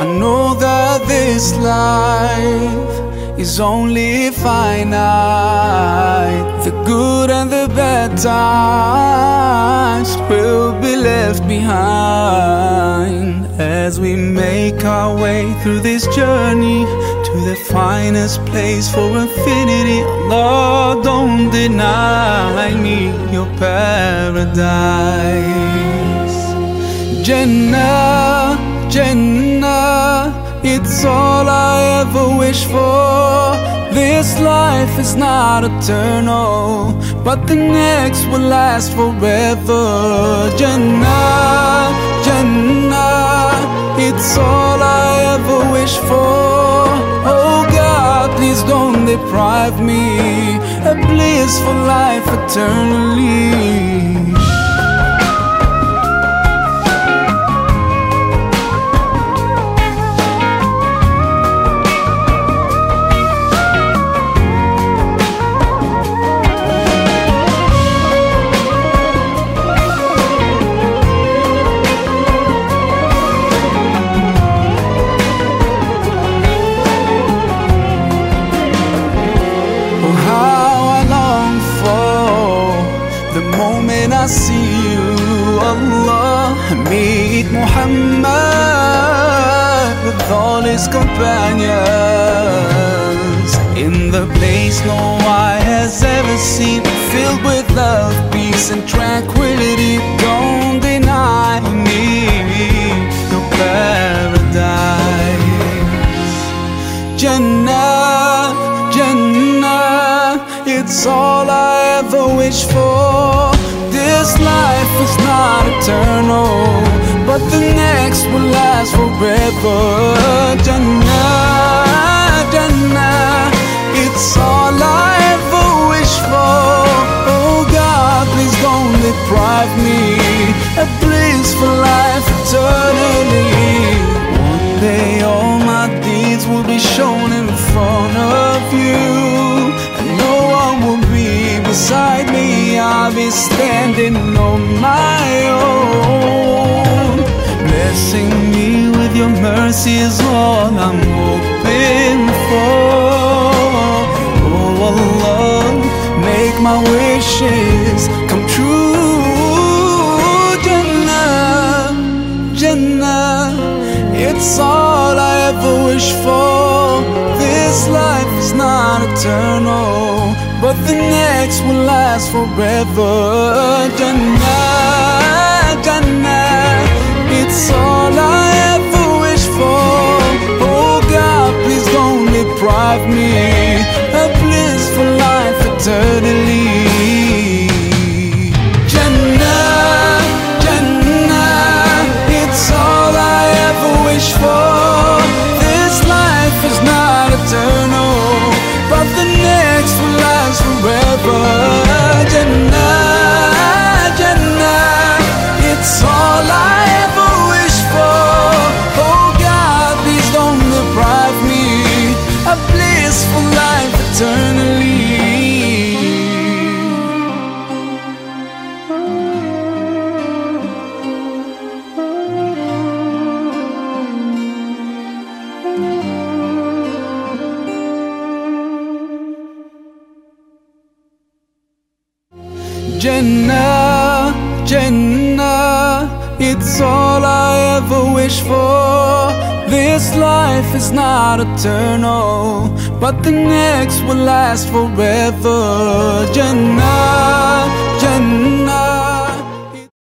I know that this life is only finite. The good and the bad times will be left behind as we make our way through this journey to the finest place for infinity. Lord, don't deny me your paradise. Jannah, Jannah, it's all I ever wish for. This life is not eternal, but the next will last forever. Jannah, Jannah, it's all I ever wish for. Oh God, please don't deprive me a blissful life eternally. You, Allah. Meet Muhammad with all his companions in the place no eye has ever seen, filled with love, peace, and tranquility. Don't deny me your paradise. Jannah, Jannah, it's all I ever wish for. This life is not eternal, but the next will last forever. Jannah, Jannah, it's all I I'll be standing on my own. Blessing me with your mercy is all I'm hoping but the next will last forever. Jannah, Jannah, it's all I Jannah, Jannah, it's all I ever wish for. This life is not eternal, but the next will last forever. Jannah, Jannah,